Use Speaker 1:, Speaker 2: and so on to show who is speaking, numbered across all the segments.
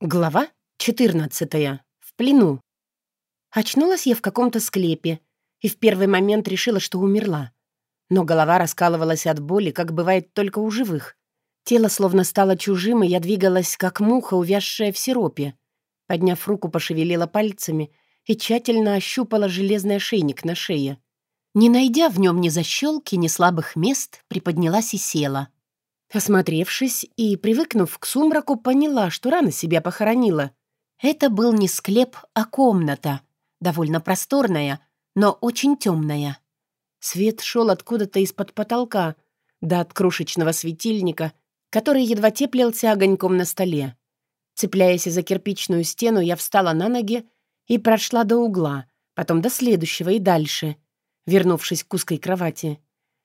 Speaker 1: Глава 14. В плену. Очнулась я в каком-то склепе и в первый момент решила, что умерла. Но голова раскалывалась от боли, как бывает только у живых. Тело словно стало чужим, и я двигалась, как муха, увязшая в сиропе. Подняв руку, пошевелила пальцами и тщательно ощупала железный ошейник на шее. Не найдя в нем ни защелки, ни слабых мест, приподнялась и села — Осмотревшись и привыкнув к сумраку, поняла, что рано себя похоронила. Это был не склеп, а комната, довольно просторная, но очень темная. Свет шел откуда-то из-под потолка, да от крошечного светильника, который едва теплился огоньком на столе. Цепляясь за кирпичную стену, я встала на ноги и прошла до угла, потом до следующего и дальше, вернувшись к узкой кровати.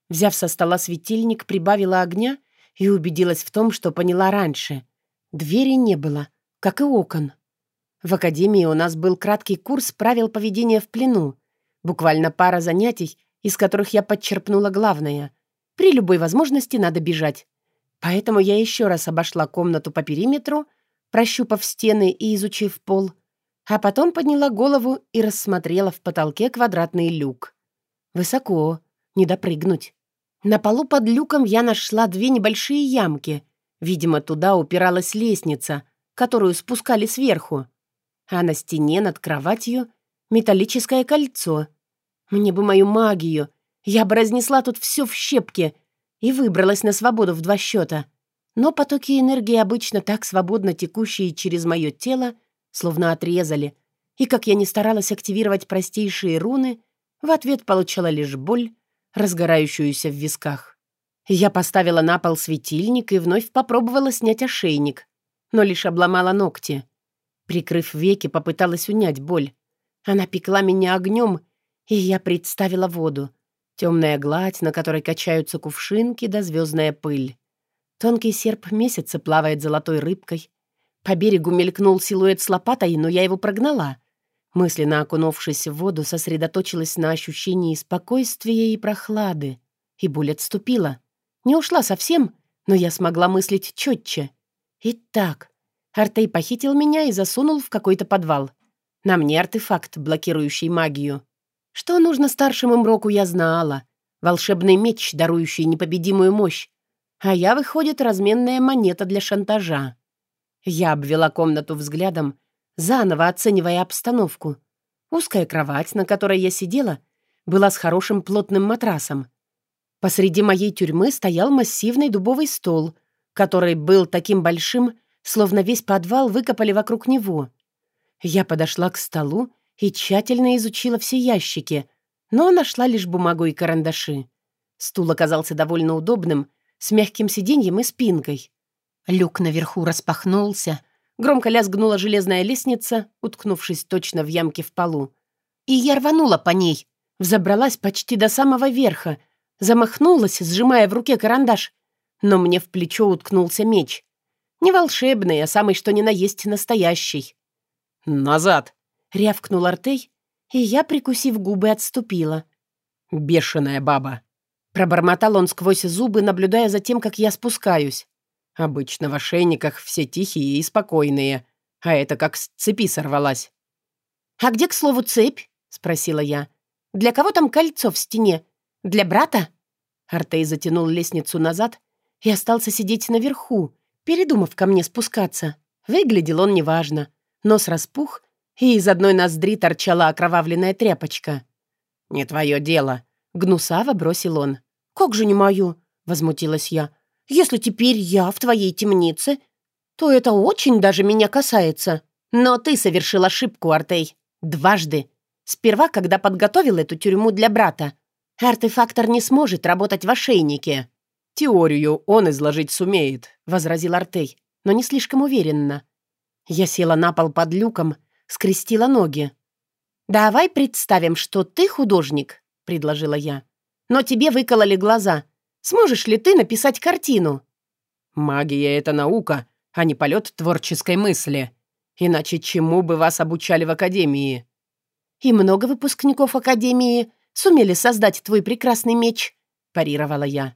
Speaker 1: Взяв со стола светильник, прибавила огня — и убедилась в том, что поняла раньше. Двери не было, как и окон. В академии у нас был краткий курс правил поведения в плену, буквально пара занятий, из которых я подчерпнула главное. При любой возможности надо бежать. Поэтому я еще раз обошла комнату по периметру, прощупав стены и изучив пол, а потом подняла голову и рассмотрела в потолке квадратный люк. Высоко, не допрыгнуть. На полу под люком я нашла две небольшие ямки. Видимо, туда упиралась лестница, которую спускали сверху. А на стене над кроватью металлическое кольцо. Мне бы мою магию. Я бы разнесла тут все в щепки и выбралась на свободу в два счета. Но потоки энергии, обычно так свободно текущие через мое тело, словно отрезали. И как я не старалась активировать простейшие руны, в ответ получала лишь боль, разгорающуюся в висках. Я поставила на пол светильник и вновь попробовала снять ошейник, но лишь обломала ногти. Прикрыв веки, попыталась унять боль. Она пекла меня огнем, и я представила воду. Темная гладь, на которой качаются кувшинки да звездная пыль. Тонкий серп месяца плавает золотой рыбкой. По берегу мелькнул силуэт с лопатой, но я его прогнала. Мысленно окунувшись в воду, сосредоточилась на ощущении спокойствия и прохлады. И боль отступила. Не ушла совсем, но я смогла мыслить четче. Итак, Артей похитил меня и засунул в какой-то подвал. На мне артефакт, блокирующий магию. Что нужно старшему Мроку, я знала. Волшебный меч, дарующий непобедимую мощь. А я, выходит, разменная монета для шантажа. Я обвела комнату взглядом заново оценивая обстановку. Узкая кровать, на которой я сидела, была с хорошим плотным матрасом. Посреди моей тюрьмы стоял массивный дубовый стол, который был таким большим, словно весь подвал выкопали вокруг него. Я подошла к столу и тщательно изучила все ящики, но нашла лишь бумагу и карандаши. Стул оказался довольно удобным, с мягким сиденьем и спинкой. Люк наверху распахнулся — Громко лязгнула железная лестница, уткнувшись точно в ямке в полу. И я рванула по ней, взобралась почти до самого верха, замахнулась, сжимая в руке карандаш, но мне в плечо уткнулся меч. Не волшебный, а самый что ни на есть настоящий.
Speaker 2: «Назад!»
Speaker 1: — рявкнул Артей, и я, прикусив губы, отступила.
Speaker 2: «Бешеная баба!»
Speaker 1: Пробормотал он сквозь зубы, наблюдая за тем, как я спускаюсь.
Speaker 2: Обычно в ошейниках все тихие и спокойные, а это как с цепи сорвалась.
Speaker 1: «А где, к слову, цепь?» — спросила я. «Для кого там кольцо в стене? Для брата?» Артей затянул лестницу назад и остался сидеть наверху, передумав ко мне спускаться. Выглядел он неважно. Нос распух, и из одной ноздри торчала окровавленная тряпочка.
Speaker 2: «Не твое дело», —
Speaker 1: гнусаво бросил он. «Как же не мое?» — возмутилась я. Если теперь я в твоей темнице, то это очень даже меня касается. Но ты совершил ошибку, Артей. Дважды. Сперва, когда подготовил эту тюрьму для брата. Артефактор не сможет работать в ошейнике.
Speaker 2: «Теорию он изложить сумеет», —
Speaker 1: возразил Артей, но не слишком уверенно. Я села на пол под люком, скрестила ноги. «Давай представим, что ты художник», — предложила я. «Но тебе выкололи глаза, Сможешь ли ты написать картину?»
Speaker 2: «Магия — это наука, а не полет творческой мысли. Иначе чему бы вас обучали в Академии?»
Speaker 1: «И много выпускников Академии сумели создать твой прекрасный меч?» — парировала я.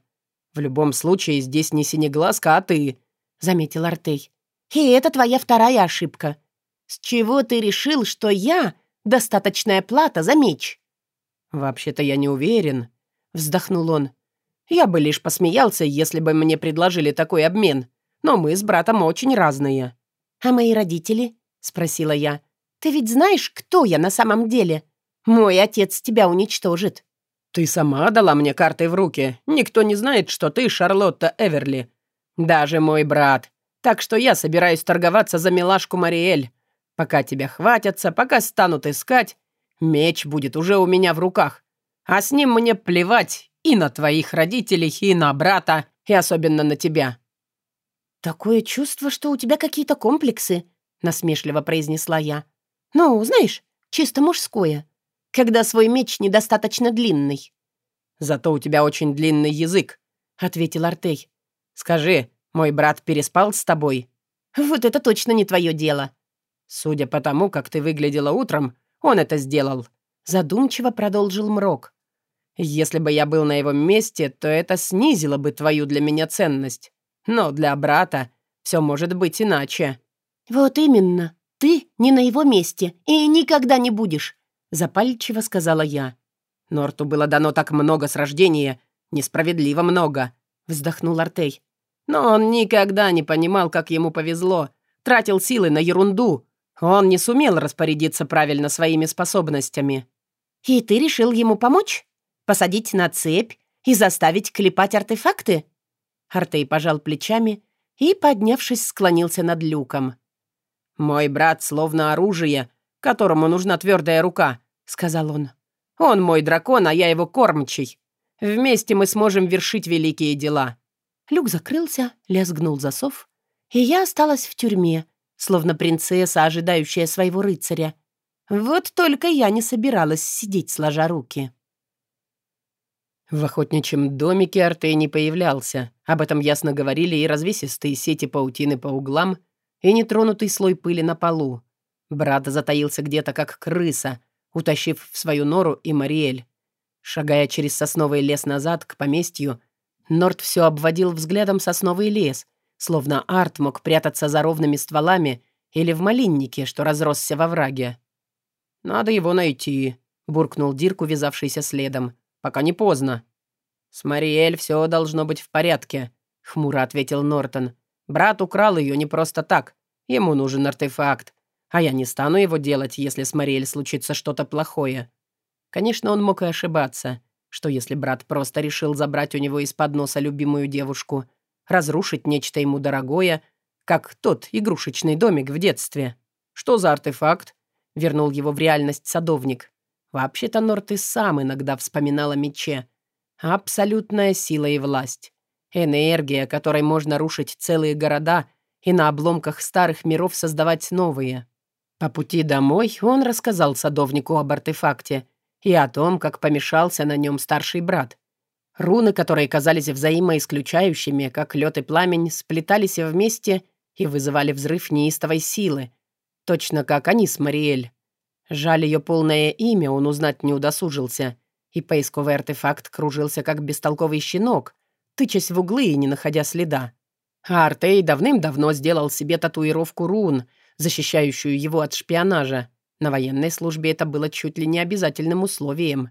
Speaker 2: «В любом случае здесь не синеглазка, а ты», —
Speaker 1: заметил Артей. И это твоя вторая ошибка. С чего ты решил, что я — достаточная плата за меч?»
Speaker 2: «Вообще-то я не уверен», — вздохнул он. «Я бы лишь посмеялся, если бы мне предложили такой обмен. Но мы с братом очень разные».
Speaker 1: «А мои родители?» — спросила я. «Ты ведь знаешь, кто я на самом деле? Мой отец тебя уничтожит».
Speaker 2: «Ты сама дала мне карты в руки. Никто не знает, что ты Шарлотта Эверли. Даже мой брат. Так что я собираюсь торговаться за милашку Мариэль. Пока тебя хватятся, пока станут искать, меч будет уже у меня в руках. А с ним мне плевать и на твоих родителей, и на брата, и особенно на тебя».
Speaker 1: «Такое чувство, что у тебя какие-то комплексы», — насмешливо произнесла я. «Ну, знаешь, чисто мужское когда свой меч недостаточно длинный».
Speaker 2: «Зато у тебя очень длинный язык», — ответил Артей. «Скажи, мой брат переспал с тобой?»
Speaker 1: «Вот это точно не твое дело».
Speaker 2: «Судя по тому, как ты выглядела утром, он это сделал», — задумчиво продолжил Мрок. «Если бы я был на его месте, то это снизило бы твою для меня ценность. Но для брата все может быть иначе».
Speaker 1: «Вот именно. Ты не на его месте и никогда не будешь. Запальчиво сказала я.
Speaker 2: «Норту было дано так много с рождения, несправедливо много», — вздохнул Артей. «Но он никогда не понимал, как ему повезло. Тратил силы на ерунду. Он не сумел распорядиться правильно своими способностями».
Speaker 1: «И ты решил ему помочь? Посадить на цепь и заставить клепать артефакты?» Артей пожал плечами и, поднявшись, склонился над люком.
Speaker 2: «Мой брат словно оружие, которому нужна твердая рука», — сказал он. «Он мой дракон, а я его кормчий. Вместе мы сможем вершить великие дела».
Speaker 1: Люк закрылся, лязгнул засов, и я осталась в тюрьме, словно принцесса, ожидающая своего рыцаря. Вот только я не собиралась сидеть сложа руки.
Speaker 2: В охотничьем домике Артей не появлялся. Об этом ясно говорили и развесистые сети паутины по углам, и нетронутый слой пыли на полу. Брат затаился где-то, как крыса, утащив в свою нору и Мариэль. Шагая через сосновый лес назад, к поместью, Норт все обводил взглядом сосновый лес, словно Арт мог прятаться за ровными стволами или в малиннике, что разросся во враге. «Надо его найти», — буркнул Дирк, увязавшийся следом. «Пока не поздно». «С Мариэль все должно быть в порядке», — хмуро ответил Нортон. «Брат украл ее не просто так. Ему нужен артефакт. А я не стану его делать, если с Мариэль случится что-то плохое. Конечно, он мог и ошибаться. Что если брат просто решил забрать у него из-под носа любимую девушку, разрушить нечто ему дорогое, как тот игрушечный домик в детстве? Что за артефакт? Вернул его в реальность садовник. Вообще-то Норт и сам иногда вспоминал о мече. Абсолютная сила и власть. Энергия, которой можно рушить целые города и на обломках старых миров создавать новые. По пути домой он рассказал садовнику об артефакте и о том, как помешался на нем старший брат. Руны, которые казались взаимоисключающими, как лед и пламень, сплетались вместе и вызывали взрыв неистовой силы, точно как они с Мариэль. Жаль, ее полное имя он узнать не удосужился, и поисковый артефакт кружился, как бестолковый щенок, тычась в углы и не находя следа. А Артей давным-давно сделал себе татуировку рун — защищающую его от шпионажа. На военной службе это было чуть ли не обязательным условием.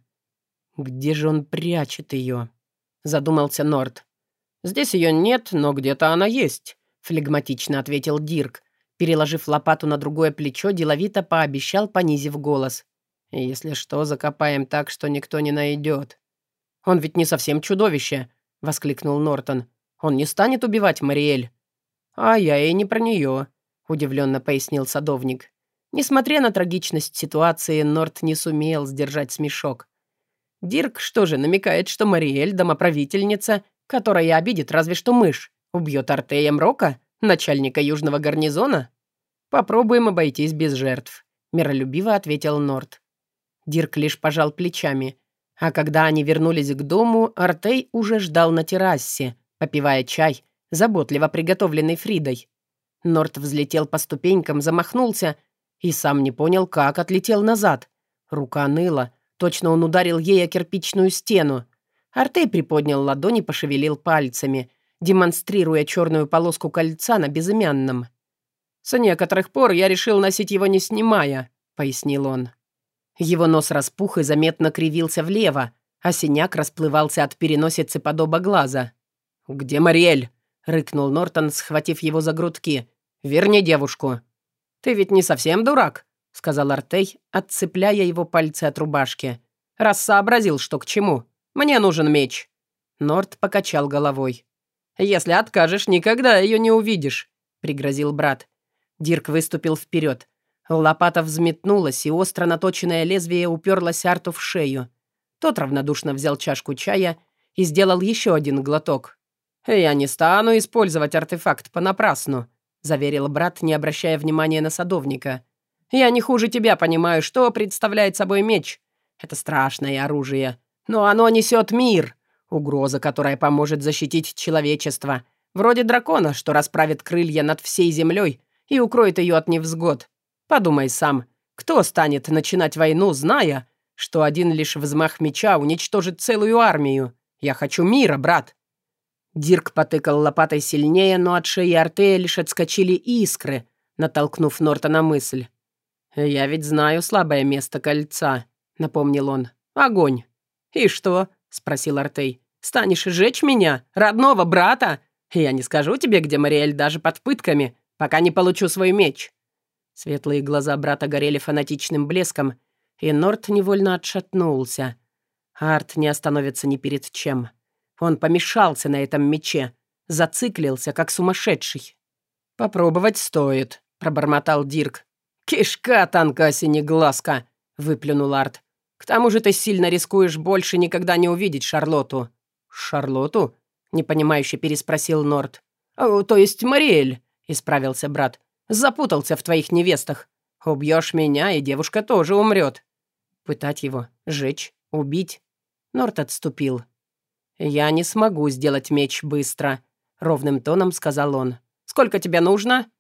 Speaker 2: «Где же он прячет ее?» — задумался Норд. «Здесь ее нет, но где-то она есть», — флегматично ответил Дирк. Переложив лопату на другое плечо, деловито пообещал, понизив голос. «Если что, закопаем так, что никто не найдет». «Он ведь не совсем чудовище», — воскликнул Нортон. «Он не станет убивать Мариэль». «А я и не про нее», — удивленно пояснил садовник. Несмотря на трагичность ситуации, Норт не сумел сдержать смешок. Дирк что же, намекает, что Мариэль — домоправительница, которая обидит разве что мышь, убьет Артея Мрока, начальника южного гарнизона? Попробуем обойтись без жертв, — миролюбиво ответил Норт. Дирк лишь пожал плечами. А когда они вернулись к дому, Артей уже ждал на террасе, попивая чай, заботливо приготовленный Фридой. Норт взлетел по ступенькам, замахнулся и сам не понял, как отлетел назад. Рука ныла, точно он ударил ей о кирпичную стену. Артей приподнял ладони, пошевелил пальцами, демонстрируя черную полоску кольца на безымянном. «С некоторых пор я решил носить его не снимая», — пояснил он. Его нос распух и заметно кривился влево, а синяк расплывался от переносицы под оба глаза. «Где Мариэль?» — рыкнул Нортон, схватив его за грудки. «Верни девушку». «Ты ведь не совсем дурак», — сказал Артей, отцепляя его пальцы от рубашки. «Раз сообразил, что к чему. Мне нужен меч». Норт покачал головой. «Если откажешь, никогда ее не увидишь», — пригрозил брат. Дирк выступил вперед. Лопата взметнулась, и остро наточенное лезвие уперлось Арту в шею. Тот равнодушно взял чашку чая и сделал еще один глоток. «Я не стану использовать артефакт понапрасну», — заверил брат, не обращая внимания на садовника. «Я не хуже тебя понимаю, что представляет собой меч. Это страшное оружие. Но оно несет мир, угроза, которая поможет защитить человечество. Вроде дракона, что расправит крылья над всей землей и укроет ее от невзгод. Подумай сам, кто станет начинать войну, зная, что один лишь взмах меча уничтожит целую армию? Я хочу мира, брат!» Дирк потыкал лопатой сильнее, но от шеи Артея лишь отскочили искры, натолкнув Норта на мысль. «Я ведь знаю слабое место кольца», — напомнил он. «Огонь». «И что?» — спросил Артей. «Станешь жечь меня, родного брата? Я не скажу тебе, где Мариэль даже под пытками, пока не получу свой меч». Светлые глаза брата горели фанатичным блеском, и Норт невольно отшатнулся. Арт не остановится ни перед чем. Он помешался на этом мече, зациклился, как сумасшедший. «Попробовать стоит», — пробормотал Дирк. «Кишка танка синеглазка», — выплюнул Арт. «К тому же ты сильно рискуешь больше никогда не увидеть Шарлоту». «Шарлоту?» — непонимающе переспросил Норт. «То есть Мариэль», — исправился брат. «Запутался в твоих невестах. Убьешь меня, и девушка тоже умрет». Пытать его, жечь, убить. Норт отступил. «Я не смогу сделать меч быстро», — ровным тоном сказал он. «Сколько тебе нужно?»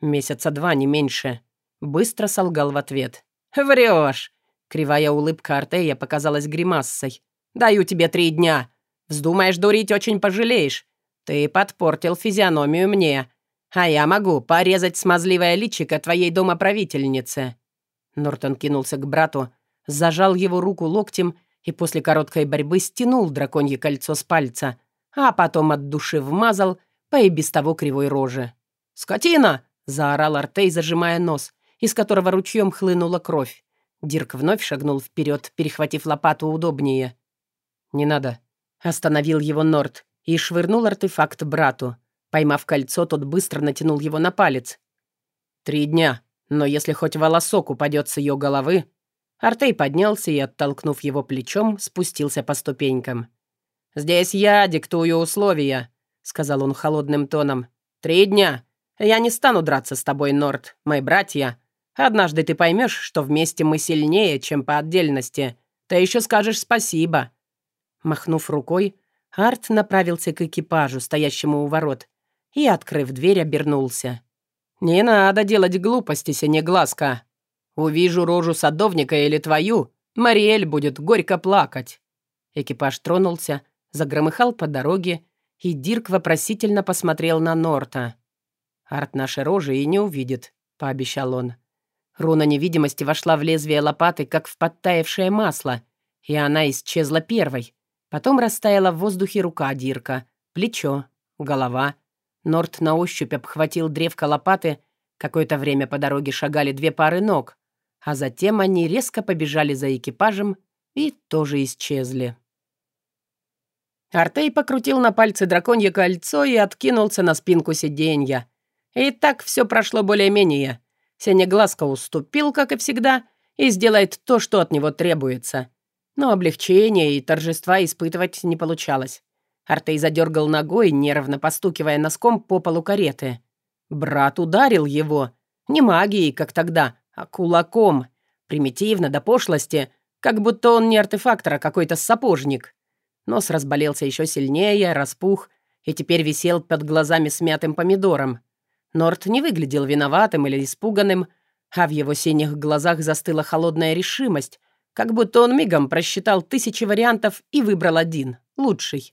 Speaker 2: «Месяца два, не меньше». Быстро солгал в ответ. «Врешь!» Кривая улыбка Артея показалась гримассой. «Даю тебе три дня. Вздумаешь дурить, очень пожалеешь. Ты подпортил физиономию мне. А я могу порезать смазливое личико твоей домоправительницы». Нортон кинулся к брату, зажал его руку локтем и после короткой борьбы стянул драконье кольцо с пальца, а потом от души вмазал по и без того кривой роже. «Скотина!» — заорал Артей, зажимая нос, из которого ручьем хлынула кровь. Дирк вновь шагнул вперед, перехватив лопату удобнее. «Не надо», — остановил его Норт и швырнул артефакт брату. Поймав кольцо, тот быстро натянул его на палец. «Три дня, но если хоть волосок упадет с ее головы...» Артей поднялся и, оттолкнув его плечом, спустился по ступенькам. «Здесь я диктую условия», — сказал он холодным тоном. «Три дня. Я не стану драться с тобой, Норт, мои братья. Однажды ты поймешь, что вместе мы сильнее, чем по отдельности. Ты еще скажешь спасибо». Махнув рукой, Арт направился к экипажу, стоящему у ворот, и, открыв дверь, обернулся. «Не надо делать глупости, синеглазка. Увижу рожу садовника или твою, Мариэль будет горько плакать». Экипаж тронулся, загромыхал по дороге, и Дирк вопросительно посмотрел на Норта. «Арт нашей рожи и не увидит», — пообещал он. Руна невидимости вошла в лезвие лопаты, как в подтаявшее масло, и она исчезла первой. Потом растаяла в воздухе рука Дирка, плечо, голова. Норт на ощупь обхватил древко лопаты. Какое-то время по дороге шагали две пары ног, а затем они резко побежали за экипажем и тоже исчезли. Артей покрутил на пальце драконье кольцо и откинулся на спинку сиденья. И так все прошло более-менее. Синеглазка уступил, как и всегда, и сделает то, что от него требуется. Но облегчения и торжества испытывать не получалось. Артей задергал ногой, нервно постукивая носком по полу кареты. Брат ударил его. Не магией, как тогда, а кулаком. Примитивно, до пошлости, как будто он не артефактор, а какой-то сапожник. Нос разболелся еще сильнее, распух, и теперь висел под глазами смятым помидором. Норт не выглядел виноватым или испуганным, а в его синих глазах застыла холодная решимость, как будто он мигом просчитал тысячи вариантов и выбрал один, лучший.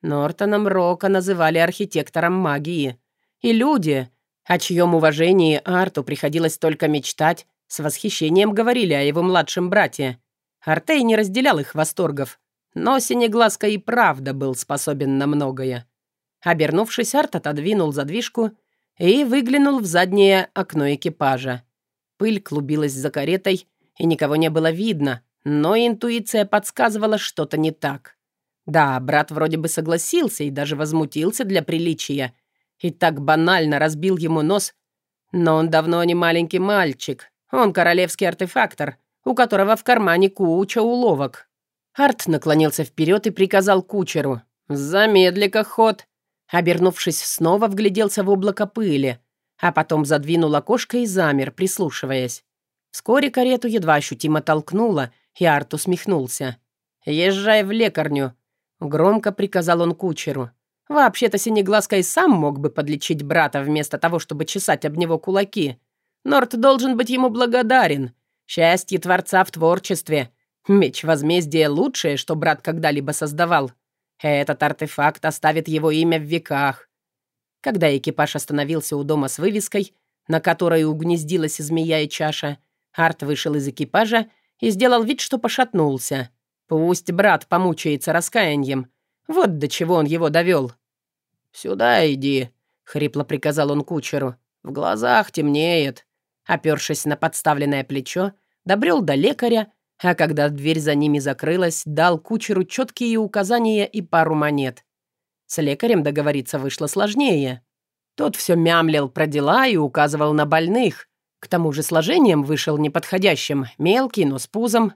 Speaker 2: Нортона Мрока называли архитектором магии. И люди,
Speaker 1: О чьем уважении Арту приходилось только мечтать, с восхищением говорили о его младшем брате. Артей не разделял их восторгов, но Синеглазка и правда был способен на многое. Обернувшись, Арт отодвинул задвижку и выглянул в заднее окно экипажа. Пыль клубилась за каретой, и никого не было видно, но интуиция подсказывала что-то не так. Да, брат вроде бы согласился и даже возмутился для приличия, и так банально разбил ему нос, но он давно не маленький мальчик, он королевский артефактор, у которого в кармане куча уловок. Арт наклонился вперед и приказал кучеру «Замедли-ка ход». Обернувшись, снова вгляделся в облако пыли, а потом задвинул окошко и замер, прислушиваясь. Вскоре карету едва ощутимо толкнуло, и Арт усмехнулся. «Езжай в лекарню», — громко приказал он кучеру. Вообще-то Синеглазка и сам мог бы подлечить брата вместо того, чтобы чесать об него кулаки. Норт должен быть ему благодарен. Счастье Творца в творчестве. Меч возмездия — лучшее, что брат когда-либо создавал. Этот артефакт оставит его имя в веках. Когда экипаж остановился у дома с вывеской, на которой угнездилась змея и чаша, Арт вышел из экипажа и сделал вид, что пошатнулся. Пусть брат помучается раскаянием. Вот до чего он его довел. «Сюда иди», — хрипло приказал он кучеру. «В глазах темнеет». Опершись на подставленное плечо, добрел до лекаря, а когда дверь за ними закрылась, дал кучеру четкие указания и пару монет. С лекарем договориться вышло сложнее. Тот все мямлил про дела и указывал на больных. К тому же сложением вышел неподходящим, мелкий, но с пузом.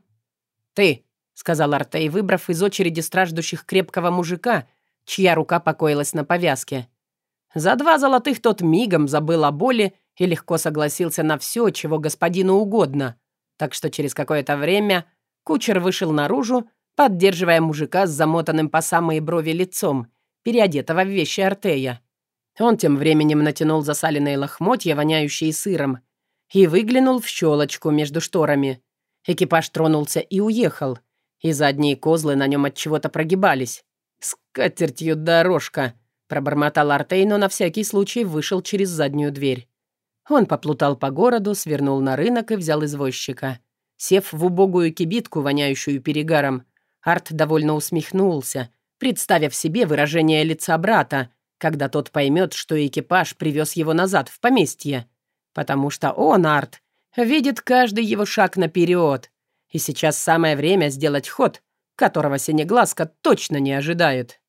Speaker 1: «Ты», — сказал Артей, выбрав из очереди страждущих крепкого мужика, чья рука покоилась на повязке. За два золотых тот мигом забыл о боли и легко согласился на все, чего господину угодно — так что через какое-то время кучер вышел наружу, поддерживая мужика с замотанным по самые брови лицом, переодетого в вещи Артея. Он тем временем натянул засаленные лохмотья, воняющие сыром, и выглянул в щелочку между шторами. Экипаж тронулся и уехал, и задние козлы на нем от чего-то прогибались. «С дорожка!» — пробормотал Артей, но на всякий случай вышел через заднюю дверь. Он поплутал по городу, свернул на рынок и взял извозчика. Сев в убогую кибитку, воняющую перегаром, Арт довольно усмехнулся, представив себе выражение лица брата, когда тот поймет, что экипаж привез его назад в поместье. Потому что он, Арт, видит каждый его шаг наперед. И сейчас самое время сделать ход, которого Синеглазка точно не ожидает.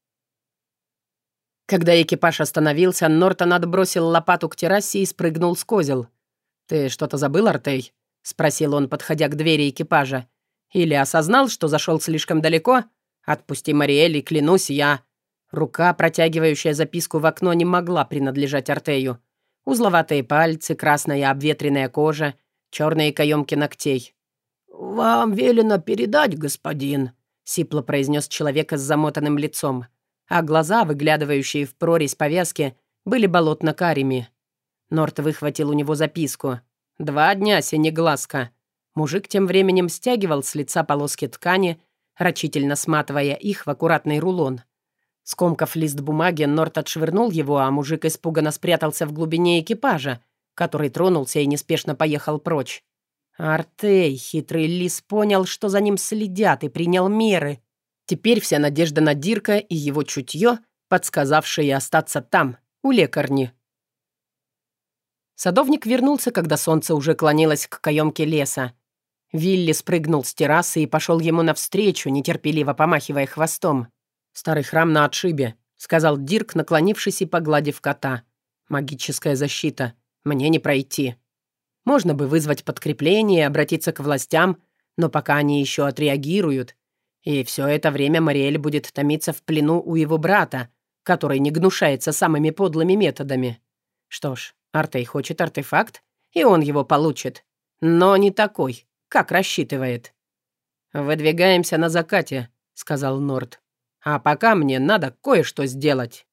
Speaker 1: Когда экипаж остановился, Нортон отбросил лопату к террасе и спрыгнул с козел. «Ты что-то забыл, Артей?» — спросил он, подходя к двери экипажа. «Или осознал, что зашел слишком далеко? Отпусти Мариэль, и клянусь я...» Рука, протягивающая записку в окно, не могла принадлежать Артею. Узловатые пальцы, красная обветренная кожа, черные каемки ногтей. «Вам велено передать, господин», — сипло произнес человек с замотанным лицом а глаза, выглядывающие в прорезь повязки, были болотно-карими. Норт выхватил у него записку. «Два дня, синеглазка». Мужик тем временем стягивал с лица полоски ткани, рачительно сматывая их в аккуратный рулон. Скомкав лист бумаги, Норт отшвырнул его, а мужик испуганно спрятался в глубине экипажа, который тронулся и неспешно поехал прочь. Артей, хитрый лис, понял, что за ним следят, и принял меры. Теперь вся надежда на Дирка и его чутье, подсказавшее остаться там, у лекарни. Садовник вернулся, когда солнце уже клонилось к каемке леса. Вилли спрыгнул с террасы и пошел ему навстречу, нетерпеливо помахивая хвостом. «Старый храм на отшибе», — сказал Дирк, наклонившись и погладив кота. «Магическая защита. Мне не пройти. Можно бы вызвать подкрепление и обратиться к властям, но пока они еще отреагируют, и все это время Мариэль будет томиться в плену у его брата, который не гнушается самыми подлыми методами. Что ж, Артей хочет артефакт, и он его получит. Но не такой, как рассчитывает. «Выдвигаемся на закате», — сказал Норд. «А пока мне надо кое-что сделать».